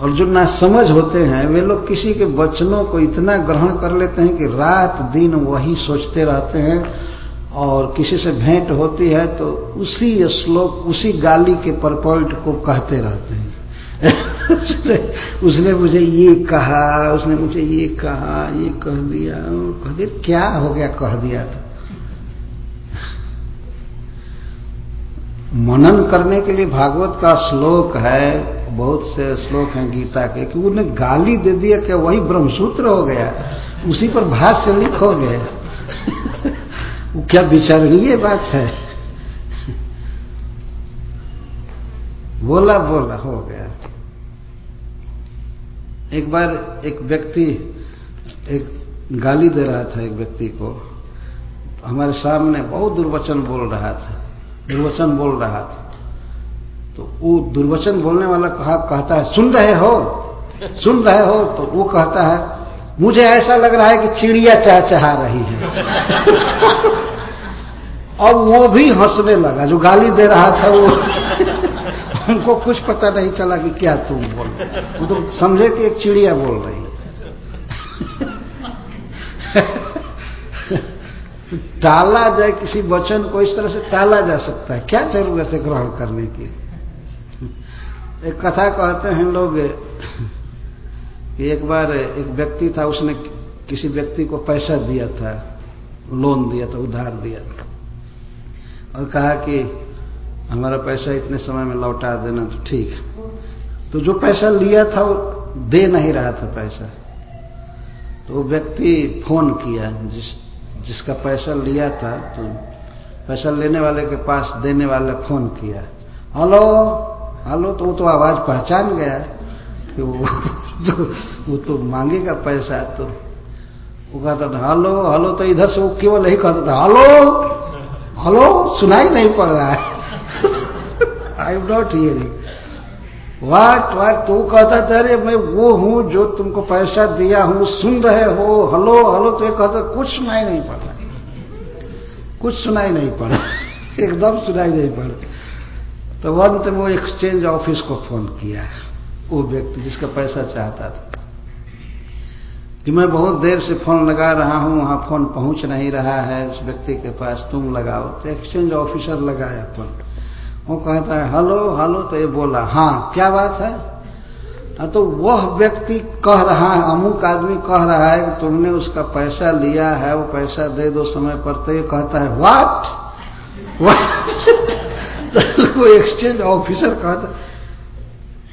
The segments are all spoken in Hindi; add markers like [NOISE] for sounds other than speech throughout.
और जो ना समझ होते हैं वे लोग किसी के वचनों को इतना ग्रहण कर लेते हैं कि रात दिन वही सोचते रहते हैं और किसी से भेंट होती है तो उसी श्लोक उसी गाली के परपॉइंट को कहते रहते हैं। उसने, उसने मुझे ये कहा उसने मुझे ये कहा ये कह दिया कह दिया क्या हो गया कह दिया तो? मनन करने के लिए भागवत का श्लोक है, बहुत से श्लोक हैं गीता के, कि उन्हें गाली दे दिया क्या वही ब्रह्मसूत्र हो गया, उसी पर भाष्य लिख गया वो क्या विचारणीय बात है? बोला बोला, हो गया। एक बार एक व्यक्ति एक गाली दे रहा था एक व्यक्ति को। हमारे सामने बहुत दुर्वचन बोल रहा था। दुर्वचन बोल रहा था। तो वो दुर्वचन बोलने वाला कहा कहता है, सुन रहे हो? सुन रहे हो? तो वो कहता है, मुझे ऐसा लग रहा है कि चिड़िया चाह चाह रही है। [LAUGHS] अब वो भी हंसने लगा। जो गाली दे रहा था वो। [LAUGHS] उनको कुछ पता नहीं चला कि क्या तुम बोल वो तो समझे कि एक चिड़िया बोल रही [LAUGHS] टाला जाए किसी वचन को इस तरह से टाला जा सकता है। क्या ज़रूरत है ग्रहण करने की? एक कथा कहते हैं लोग, कि एक बार एक व्यक्ति था, उसने किसी व्यक्ति को पैसा दिया था, लोन दिया था, उधार दिया था। और कहा कि हमारा पैसा इतने समय में लौटा देना तो ठीक तो जो पैसा लिया था, वो दे नहीं रहा था पैसा। तो वो व्यक्ति फ़ोन किया, जिस जिसका पैसा लिया था तो पैसा लेने वाले के पास देने वाले फ़ोन किया। हेलो हेलो तो वो तो आवाज़ पहचान गया कि वो [LAUGHS] तो, वो तो मांगेगा पैसा तो वो कहता था हेलो हेलो तो इधर से वो केवल यही कहता था हेलो हेलो सुनाई नहीं पड़ रहा है। I am not hearing what what, तू कहता था, अरे, मैं वो हूँ जो तुमको पैसा दिया हूँ, सुन रहे हो, हलो हलो तो ये कहता, कुछ सुनाई नहीं पड़, कुछ सुनाई नहीं पड़, [LAUGHS] एकदम सुनाई नहीं पड़। तो अंत में वो एक्सचेंज ऑफ़िस को फ़ोन किया, वो व्यक्ति जिसका पैसा चाहता था। कि मैं बहुत देर से फ़ोन लगा रहा हूँ, वहाँ फ़ोन पहुँच नहीं रहा है, उस व्यक्ति के पास तुम लगाओ तो एक्सचेंज ऑफिसर लगाया फ़ोन वो कहता है, हेलो हेलो तो ये बोला हाँ क्या बात है? हाँ तो वह व्यक्ति कह रहा है, अमुक आदमी कह रहा है कि तुमने उसका पैसा लिया है, वो पैसा दे दो समय पर तो ये कहता है व्हाट तो एक्सचेंज ऑफिसर कहता है,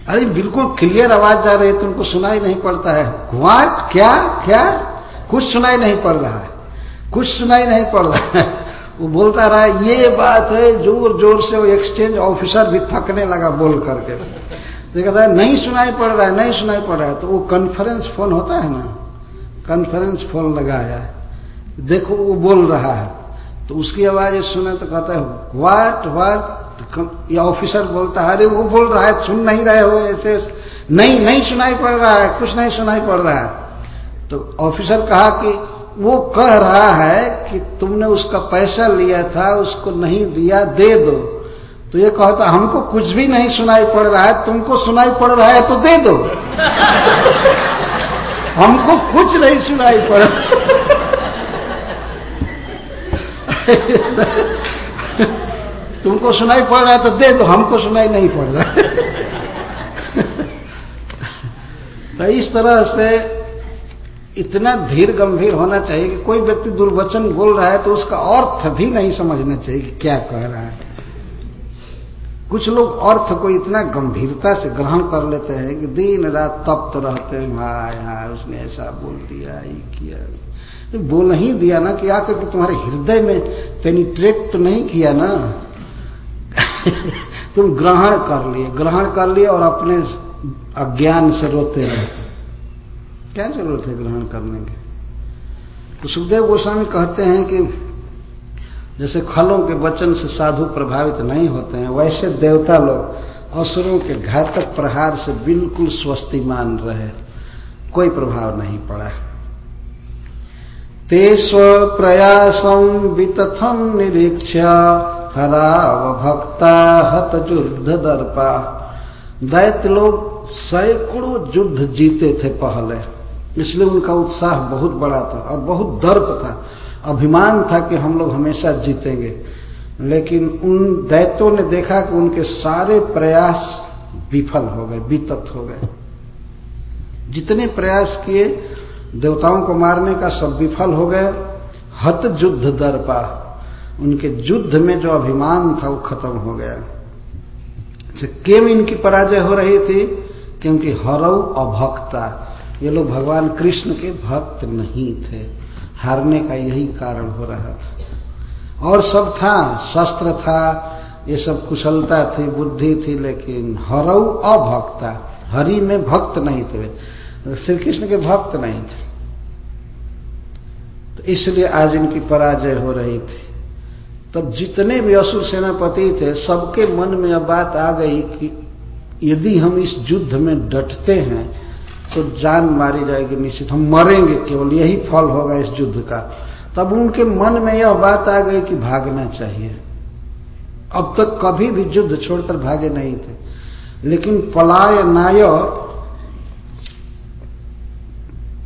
अरे, बिल्कुल क्लियर आवाज़ जा रही है, तुमको सुनाई नहीं पड़ता है। व्हाट क्या? क्या? कुछ सुनाई नहीं पड़ रहा है, कुछ सुनाई नहीं पड़ रहा है। वो बोलता रहा, ये बात है ज़ोर ज़ोर से वो एक्सचेंज ऑफिसर भी थकने लगा बोल करके। तो कहता है, नहीं सुनाई पड़ रहा है, नहीं सुनाई पड़ रहा है। तो वो कॉन्फ्रेंस फ़ोन होता है ना कॉन्फ्रेंस फ़ोन लगाया। देखो, वो बोल रहा है। तो उसकी आवाज़ सुने तो कहता है वाट वाट ये ऑफिसर बोलता है, अरे, वो बोल रहा है, सुन नहीं रहे हो, ऐसे नहीं नहीं सुनाई पड़ रहा है, कुछ नहीं सुनाई पड़ रहा है। तो ऑफिसर कहा कि वो कह रहा है कि तुमने उसका पैसा लिया था, उसको नहीं दिया, दे दो। तो ये कहता हमको कुछ भी नहीं सुनाई पड़ रहा है, तुमको सुनाई पड़ रहा है तो दे दो। हमको कुछ नहीं सुनाई पड़ तुमको सुनाई पड़ रहा है तो दे दो, हमको सुनाई नहीं पड़ रहा तो इस तरह से इतना धीर गंभीर होना चाहिए कि कोई व्यक्ति दुर्वचन बोल रहा है तो उसका अर्थ भी नहीं समझना चाहिए कि क्या कह रहा है। कुछ लोग अर्थ को इतना गंभीरता से ग्रहण कर लेते हैं कि दिन रात तप्त रहते हैं हाय हाय उसने ऐसा बोल दिया, ये किया। तो बोल ही दिया ना कि आकर के तुम्हारे हृदय में पेनिट्रेट तो नहीं किया ना। [LAUGHS] तुम ग्रहण कर लिए, ग्रहण कर लिए और अपने अज्ञान से रोते रहते क्या ज़रूरत है ग्रहण करने की? तो सुखदेव गोस्वामी कहते हैं कि जैसे खलों के वचन से साधु प्रभावित नहीं होते हैं, वैसे देवता लोग असुरों के घातक प्रहार से बिल्कुल स्वस्तिमान रहे। कोई प्रभाव नहीं पड़ा। ते स्व प्रयासम वितथम निरीक्षा हराव भक्ता हत युद्ध दर्पा। दैत्य लोग सैकड़ों युद्ध जीते थे पहले। इसलिए उनका उत्साह बहुत बड़ा था और बहुत दर्प था। अभिमान था कि हम लोग हमेशा जीतेंगे। लेकिन उन दैत्यों ने देखा कि उनके सारे प्रयास विफल हो गए वितत हो गए। जितने प्रयास किए, देवताओं को मारने का सब विफल हो गए। हत युद्ध दर्पा, उनके युद्ध में जो अभिमान था वो खत्म हो गया। अच्छा केम इनकी पराजय हो रही थी? क्योंकि हरऊ अभक्ता। ये लोग भगवान कृष्ण के भक्त नहीं थे। हारने का यही कारण हो रहा था। और सब था, शस्त्र था, ये सब कुशलता थी, बुद्धि थी, लेकिन हरऊ अभक्ता। हरि में भक्त नहीं थे। श्री कृष्ण के भक्त नहीं थे। तो इसलिए आज इनकी पराजय हो रही थी। तब जितने भी असुर सेनापति थे, सबके मन में अब बात आ गई कि यदि हम इस युद्ध में डटते हैं तो जान मारी जाएगी निश्चित। हम मरेंगे, केवल यही फल होगा इस युद्ध का। तब उनके मन में यह बात आ गई कि भागना चाहिए। अब तक कभी भी युद्ध छोड़कर भागे नहीं थे। लेकिन पलाय नाय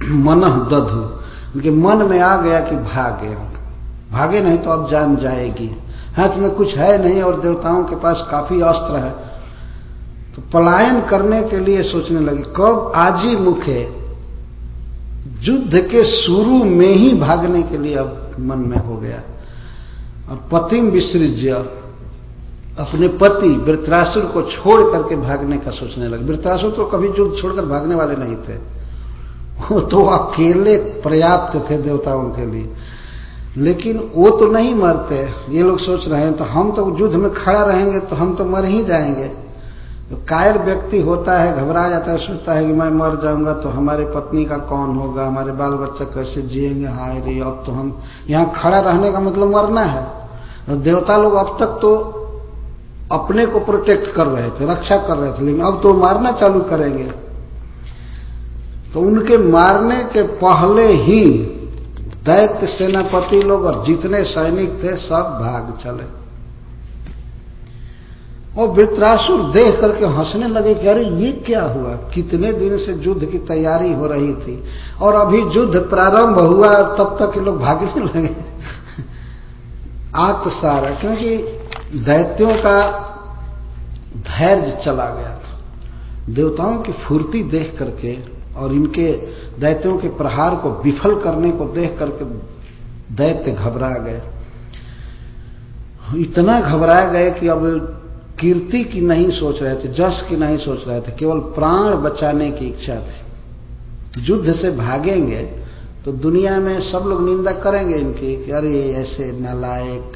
मन दधु। उनके मन में आ गया कि भागे। भागे नहीं तो अब जान जाएगी। हाथ में कुछ है नहीं और देवताओं के पास काफ़ी अस्त्र है। तो पलायन करने के लिए सोचने लगे, कब आजी मुखे युद्ध के शुरू में ही भागने के लिए अब मन में हो गया। और पतिम विसृज्य अपने पति वृत्रासुर को छोड़ करके भागने का सोचने लगे। वृत्रासुर तो कभी युद्ध छोड़कर भागने वाले नहीं थे। वो तो अकेले पर्याप्त थे देवताओं के लिए। लेकिन वो तो नहीं मरते। ये लोग सोच रहे हैं तो हम तो युद्ध में खड़ा रहेंगे तो हम तो मर ही जाएँगे। तो कायर व्यक्ति होता है, घबरा जाता है, सोचता है कि मैं मर जाऊँगा तो हमारे पत्नी का कौन होगा, हमारे बाल बच्चा कैसे जिएँगे, हाय रे, अब तो हम यहाँ खड़ा रहने का मतलब मरना है। तो देवता लोग अब तक तो अपने को प्रोटेक्ट कर रहे थे, रक्षा कर रहे थे, लेकिन अब तो मारना चालू करेंगे। तो उनके मारने के पहले ही दैत्य सेनापति लोग और जितने सैनिक थे, सब भाग चले। और वृत्रासुर देख करके हंसने लगे कि अरे ये क्या हुआ? कितने दिन से युद्ध की तैयारी हो रही थी। और अभी युद्ध प्रारंभ हुआ, तब तक ये लोग भागने [LAUGHS] लगे। आत्मसारा, क्योंकि दैत्यों का धैर्य चला गया था। देवताओं की फुर्ती देख करके और इनके दैत्यों के प्रहार को विफल करने को देख करके दैत्य घबरा गए। इतना घबरा गए कि अब कीर्ति की नहीं सोच रहे थे, जस की नहीं सोच रहे थे, केवल प्राण बचाने की इच्छा थी। युद्ध से भागेंगे तो दुनिया में सब लोग निंदा करेंगे इनकी कि अरे ऐसे नालायक,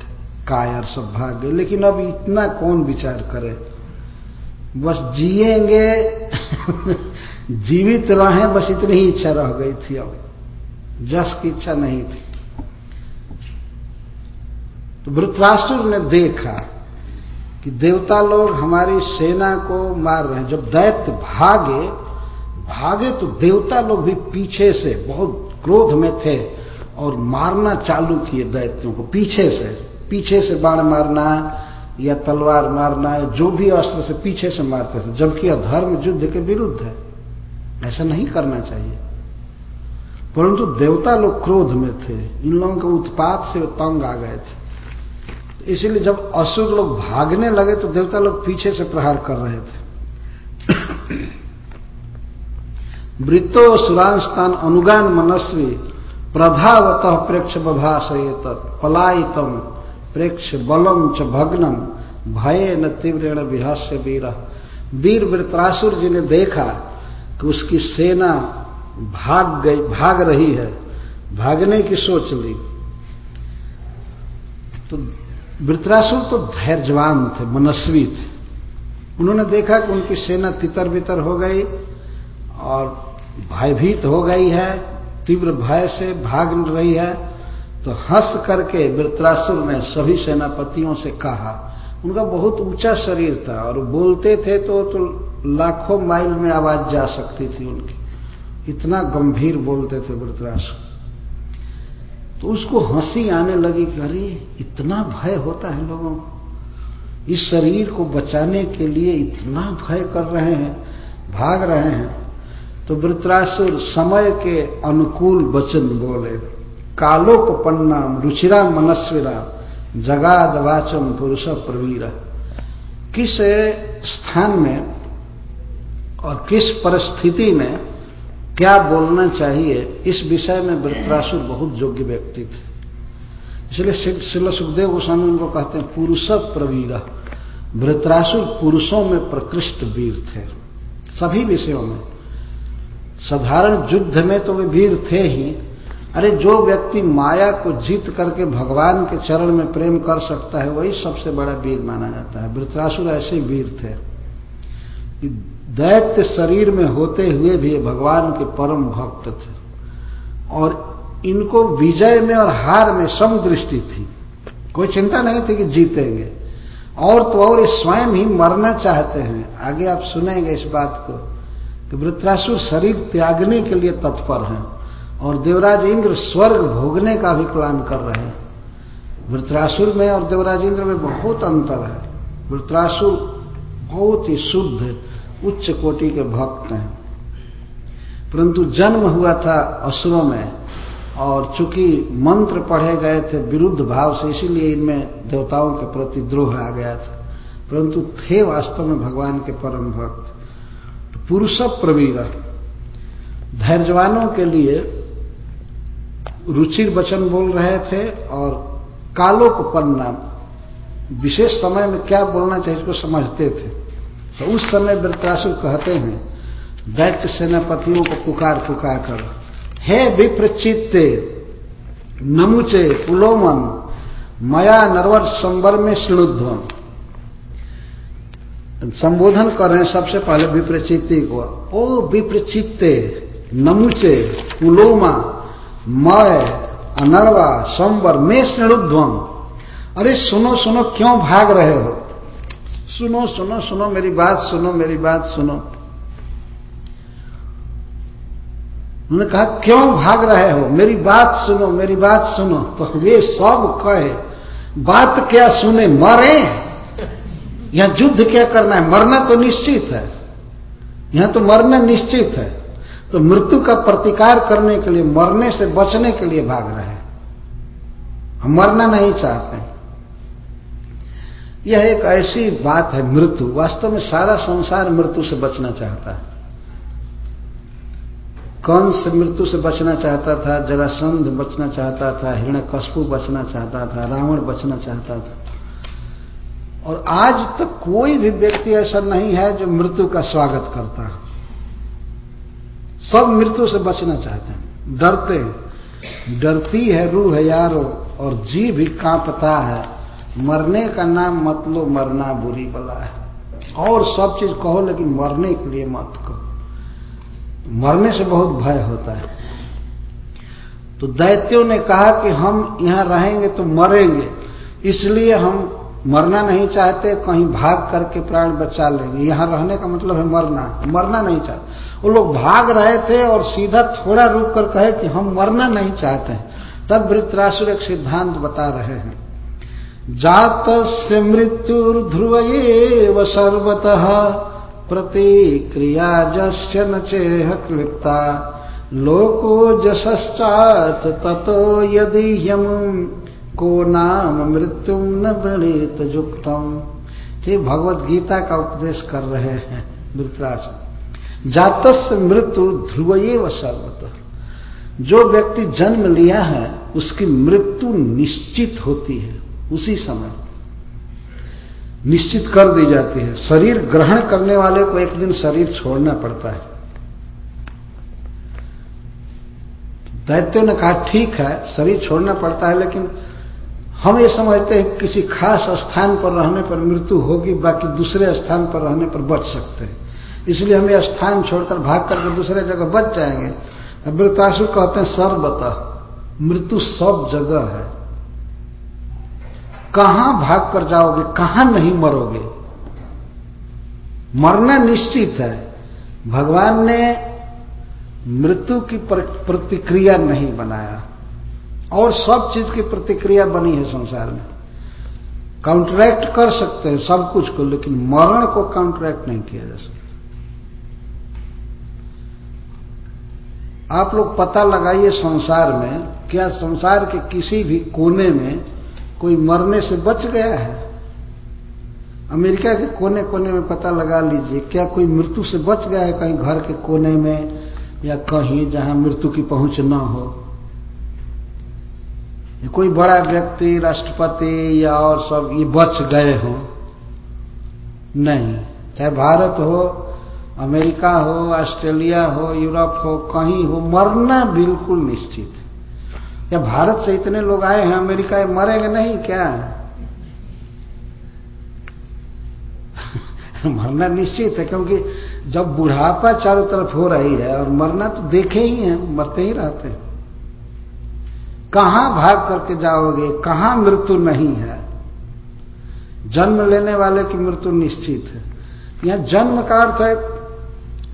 कायर सब भाग गए लेकिन अब इतना कौन विचार करे? बस जिएँगे, [LAUGHS] जीवित रहे, बस इतनी ही इच्छा रह गई थी अब। जस की इच्छा नहीं थी। तो वृत्रासुर ने देखा कि देवता लोग हमारी सेना को मार रहे हैं। जब दैत्य भागे भागे तो देवता लोग भी पीछे से, बहुत क्रोध में थे और मारना चालू किए दैत्यों को पीछे से। पीछे से बाण मारना या तलवार मारना या जो भी अस्त्र से पीछे से मारते थे, जबकि अधर्म युद्ध के विरुद्ध है। ऐसा नहीं करना चाहिए। परंतु देवता लोग क्रोध में थे। इन लोगों के उत्पात से तंग आ गए थे। इसीलिए जब असुर लोग भागने लगे तो देवता लोग पीछे से प्रहार कर रहे थे। वृत्तो सुरांस्तान अनुगान मनस्वी, प्रधावत प्रेक्ष बभाषयत पलायितम प्रेक्ष बलम च भग्नम भय न तीव्रेण विहास्य वीर। वीर वृत्रासुर जी ने देखा कि उसकी सेना भाग गई, भाग रही है, भागने की सोच ली। तो वृत्रासुर तो धैर्यवान थे, मनस्वी थे। उन्होंने देखा कि उनकी सेना तितर बितर हो गई और भयभीत हो गई है, तीव्र भय से भाग रही है। तो हंस करके वृत्रासुर ने सभी सेनापतियों से कहा, उनका बहुत ऊँचा शरीर था और बोलते थे तो तो लाखों माइल में आवाज़ जा सकती थी उनकी। इतना गंभीर बोलते थे वृत्रासुर। तो उसको हँसी आने लगी कि अरे, इतना भय होता है लोगों को। इस शरीर को बचाने के लिए इतना भय कर रहे हैं, भाग रहे हैं। तो वृत्रासुर समय के अनुकूल वचन बोले कालोपन्नाम रुचिरा मनस्विरा, जगाद वाचम पुरुष प्रवीर। किस स्थान में और किस परिस्थिति में क्या बोलना चाहिए, इस विषय में वृत्रासुर बहुत योग्य व्यक्ति थे। इसलिए शिल सुखदेव गोस्वामी उनको कहते हैं, पुरुष प्रवीर वृत्रासुर पुरुषों में प्रकृष्ट वीर थे। सभी विषयों में। साधारण युद्ध में तो वे वीर थे ही। अरे, जो व्यक्ति माया को जीत करके भगवान के चरण में प्रेम कर सकता है, वही सबसे बड़ा वीर माना जाता है। वृत्रासुर ऐसे वीर थे दैत्य शरीर में होते हुए भी भगवान के परम भक्त थे। और इनको विजय में और हार में सम दृष्टि थी। कोई चिंता नहीं थी कि जीतेंगे। और तो और ये स्वयं ही मरना चाहते हैं। आगे आप सुनेंगे इस बात को कि वृत्रासुर शरीर त्यागने के लिए तत्पर हैं। और देवराज इंद्र स्वर्ग भोगने का भी प्लान कर रहे हैं। वृत्रासुर में और देवराज इंद्र में बहुत अंतर है। वृत्रासुर बहुत ही शुद्ध उच्च कोटि के भक्त हैं। परंतु जन्म हुआ था असुरों में और चूँकि मंत्र पढ़े गए थे विरुद्ध भाव से, इसीलिए इनमें देवताओं के प्रति द्रोह आ गया था। परंतु थे वास्तव में भगवान के परम भक्त। पुरुष प्रवीर धैर्यवानों के लिए रुचिर वचन बोल रहे थे और कालोपन्ना विशेष समय में क्या बोलना चाहिए इसको समझते थे। तो उस समय वृत्रासुर कहते हैं, दैत्य सेनापतियों को पुकार पुकार कर। हे विप्रचित्ते, नमुचे पुलोमन, मया नरवर संबर में श्रृणुध्वम संबोधन कर रहे हैं सबसे पहले विप्रचित्ति को। ओ विप्रचित्ते, नमुचे पुलोमा, मय अनरवा संबर में श्रेणुध्वम अरे सुनो सुनो, क्यों भाग रहे हो? सुनो सुनो सुनो, मेरी बात सुनो, मेरी बात सुनो। उन्होंने कहा, क्यों भाग रहे हो? मेरी बात सुनो, मेरी बात सुनो। तो वे सब कहे, बात क्या सुने? मरे? यहाँ युद्ध क्या करना है? मरना तो निश्चित है। यहाँ तो मरना निश्चित है। तो मृत्यु का प्रतिकार करने के लिए, मरने से बचने के लिए भाग रहे हैं। हम मरना नहीं चाहते। यह एक ऐसी बात है, मृत्यु। वास्तव में सारा संसार मृत्यु से बचना चाहता है। कंस मृत्यु से बचना चाहता था? जरासंध बचना चाहता था हिरण्यकशपु बचना चाहता था, रावण बचना चाहता था। और आज तक कोई भी व्यक्ति ऐसा नहीं है जो मृत्यु का स्वागत करता सब मृत्यु से बचना चाहते हैं। डरते डरती है रूह है यारो और जी भी कांपता है। मरने का नाम मत लो, मरना बुरी बला है। और सब चीज़ कहो, लेकिन मरने के लिए मत कहो। मरने से बहुत भय होता है। तो दैत्यों ने कहा कि हम यहाँ रहेंगे तो मरेंगे। इसलिए हम मरना नहीं चाहते, कहीं भाग करके प्राण बचा लेंगे। यहाँ रहने का मतलब है मरना मरना नहीं चाहते। वो लोग भाग रहे थे और सीधा थोड़ा रुक कर कहे कि हम मरना नहीं चाहते तब वृत्रासुर एक सिद्धांत बता रहे हैं। जात से मृत्यु ध्रुव सर्वतः प्रतिक्रिया जस्य न चेह क्लिप्ता लोको जसश्चात ततो यदि यम को नाम मृत्यु न वृणीत युक्तम। ये भगवत गीता का उपदेश कर रहे हैं वृत्रासुर जातस मृत्यु ध्रुव सर्वत। जो व्यक्ति जन्म लिया है, उसकी मृत्यु निश्चित होती है। उसी समय निश्चित कर दी जाती है। शरीर ग्रहण करने वाले को एक दिन शरीर छोड़ना पड़ता है। दैत्यों ने कहा, ठीक है, शरीर छोड़ना पड़ता है, लेकिन हम ये समझते हैं किसी खास स्थान पर रहने पर मृत्यु होगी, बाकी दूसरे स्थान पर रहने पर बच सकते हैं। इसलिए हम ये स्थान छोड़कर भाग करके दूसरे जगह बच जाएँगे। वृतासु कहते हैं, सर्वतः मृत्यु सब जगह है। कहाँ भाग कर जाओगे, कहाँ नहीं मरोगे? मरना निश्चित है। भगवान ने मृत्यु की प्रतिक्रिया नहीं बनाया। और सब चीज़ की प्रतिक्रिया बनी है संसार में। काउंटरैक्ट कर सकते हैं सब कुछ को, लेकिन मरण को काउंटरैक्ट नहीं किया जा सकता। आप लोग पता लगाइए संसार में, क्या संसार के किसी भी कोने में कोई मरने से बच गया है? अमेरिका के कोने कोने में पता लगा लीजिए, क्या कोई मृत्यु से बच गया है कहीं घर के कोने में या कहीं जहाँ मृत्यु की पहुँच न हो? कोई बड़ा व्यक्ति, राष्ट्रपति या और सब ये बच गए हो? नहीं। चाहे भारत हो, अमेरिका हो, ऑस्ट्रेलिया हो, यूरोप हो, कहीं हो, मरना बिल्कुल निश्चित है। या भारत से इतने लोग आए हैं अमेरिका मरेंगे नहीं क्या? [LAUGHS] मरना निश्चित है, क्योंकि जब बुढ़ापा चारों तरफ़ हो रही है, और मरना तो देखे ही हैं, मरते ही रहते हैं। कहाँ भाग करके जाओगे? कहाँ मृत्यु नहीं है? जन्म लेने वाले की मृत्यु निश्चित है। यहाँ जन्म का अर्थ है,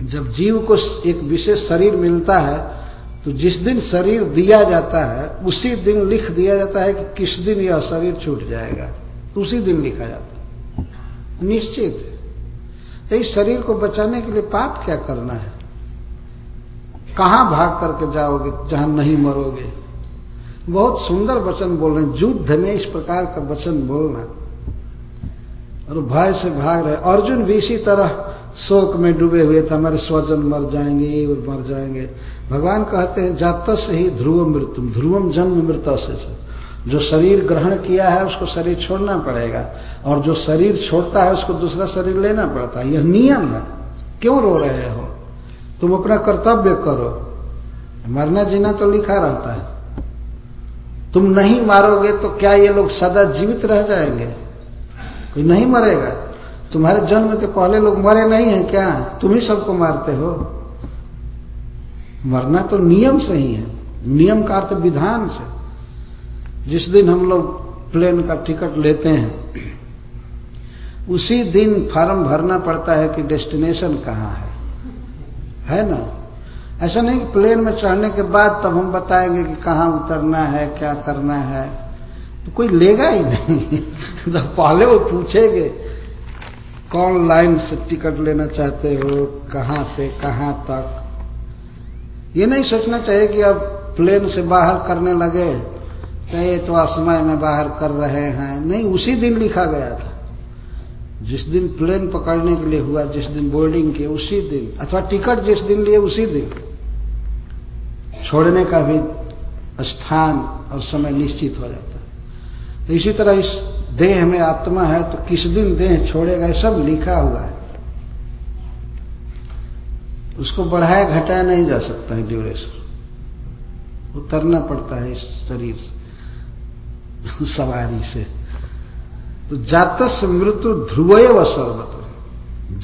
जब जीव को एक विशेष शरीर मिलता है तो जिस दिन शरीर दिया जाता है, उसी दिन लिख दिया जाता है कि किस दिन यह शरीर छूट जाएगा। उसी दिन लिखा जाता है। निश्चित है। तो इस शरीर को बचाने के लिए पाप क्या करना है? कहाँ भाग करके जाओगे जहाँ नहीं मरोगे? बहुत सुंदर वचन बोल रहे हैं। युद्ध में इस प्रकार का वचन बोलना। और भय से भाग रहे अर्जुन भी इसी तरह शोक में डूबे हुए थे, हमारे स्वजन मर जाएँगे और मर जाएँगे। भगवान कहते हैं जात से ही ध्रुव मृत्यु। ध्रुवम जन्म मृत से जो शरीर ग्रहण किया है, उसको शरीर छोड़ना पड़ेगा। और जो शरीर छोड़ता है, उसको दूसरा शरीर लेना पड़ता है। यह नियम है। क्यों रो रहे हो? तुम अपना कर्तव्य करो। मरना जीना तो लिखा रहता है। तुम नहीं मारोगे तो क्या ये लोग सदा जीवित रह जाएँगे? कोई नहीं मरेगा। तुम्हारे जन्म के पहले लोग मरे नहीं हैं क्या? तुम ही सबको मारते हो। मरना तो नियम से ही। है नियम का अर्थ विधान से। जिस दिन हम लोग प्लेन का टिकट लेते हैं, उसी दिन फॉर्म भरना पड़ता है कि डेस्टिनेशन कहाँ है। है ना? ऐसा नहीं कि प्लेन में चढ़ने के बाद तब हम बताएँगे कि कहाँ उतरना है, क्या करना है। तो कोई लेगा ही नहीं। [LAUGHS] तो पहले वो पूछेंगे कौन लाइन से टिकट लेना चाहते हो, कहाँ से, कहाँ तक? ये नहीं सोचना चाहिए कि अब प्लेन से बाहर करने लगे तो ये तो असमय में बाहर कर रहे हैं। नहीं, उसी दिन लिखा गया था। जिस दिन प्लेन पकड़ने के लिए हुआ, जिस दिन बोर्डिंग के उसी दिन। अथवा टिकट जिस दिन लिए, उसी दिन। छोड़ने का भी स्थान और समय निश्चित हो जाता है। तो इसी तरह इस देह में आत्मा है तो किस दिन देह छोड़ेगा सब लिखा हुआ है। उसको बढ़ाया घटाया नहीं जा सकता है ड्यूरेशन उतरना पड़ता है इस शरीर से, [LAUGHS] सवारी से। तो जातस मृत्यु ध्रुवय व सर्वत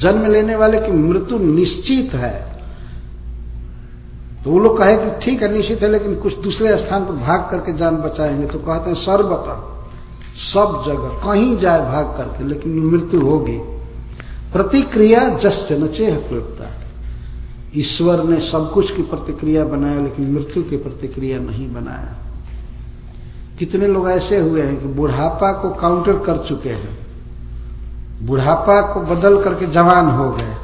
जन्म लेने वाले की मृत्यु निश्चित है। तो वो लोग कहे कि ठीक है, निश्चित है, लेकिन कुछ दूसरे स्थान पर भाग करके जान बचाएँगे। तो कहते हैं सर्वतः। सब जगह कहीं जाए भाग करके, लेकिन मृत्यु होगी। प्रतिक्रिया जस्य नचेह प्रयुक्ता। ईश्वर ने सब कुछ की प्रतिक्रिया बनाया, लेकिन मृत्यु की प्रतिक्रिया नहीं बनाया। कितने लोग ऐसे हुए हैं कि बुढ़ापा को काउंटर कर चुके हैं। बुढ़ापा को बदल करके जवान हो गए।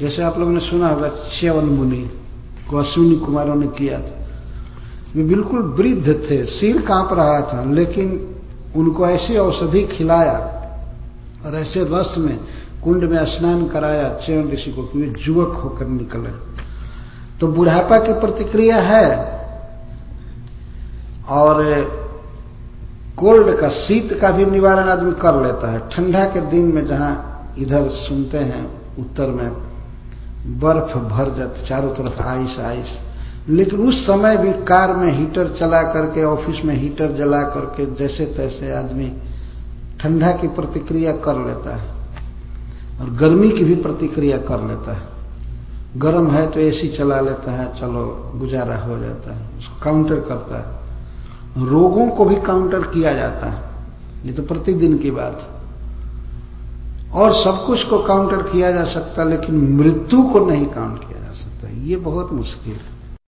जैसे आप लोगों ने सुना होगा श्यवन मुनि को अश्विनी कुमारों ने किया था। वे बिल्कुल वृद्ध थे, सिर काँप रहा था, लेकिन उनको ऐसी औषधि खिलाया और ऐसे रस में, कुंड में स्नान कराया च्यवन ऋषि को, कि वे युवक होकर निकले तो बुढ़ापा की प्रतिक्रिया है और कोल्ड का, शीत का भी निवारण आदमी कर लेता है। ठंडा के दिन में जहाँ इधर सुनते हैं, उत्तर में बर्फ़ भर जाती, चारों तरफ़ आइस आइस। लेकिन उस समय भी कार में हीटर चला करके, ऑफ़िस में हीटर जला करके जैसे तैसे आदमी ठंडा की प्रतिक्रिया कर लेता है और गर्मी की भी प्रतिक्रिया कर लेता है। गर्म है तो एसी चला लेता है, चलो गुजारा हो जाता है, उसको काउंटर करता है। रोगों को भी काउंटर किया जाता है, ये तो प्रतिदिन की बात। और सब कुछ को काउंटर किया जा सकता, लेकिन मृत्यु को नहीं काउंट किया जा सकता, ये बहुत मुश्किल है।